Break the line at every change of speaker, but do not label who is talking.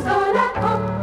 sola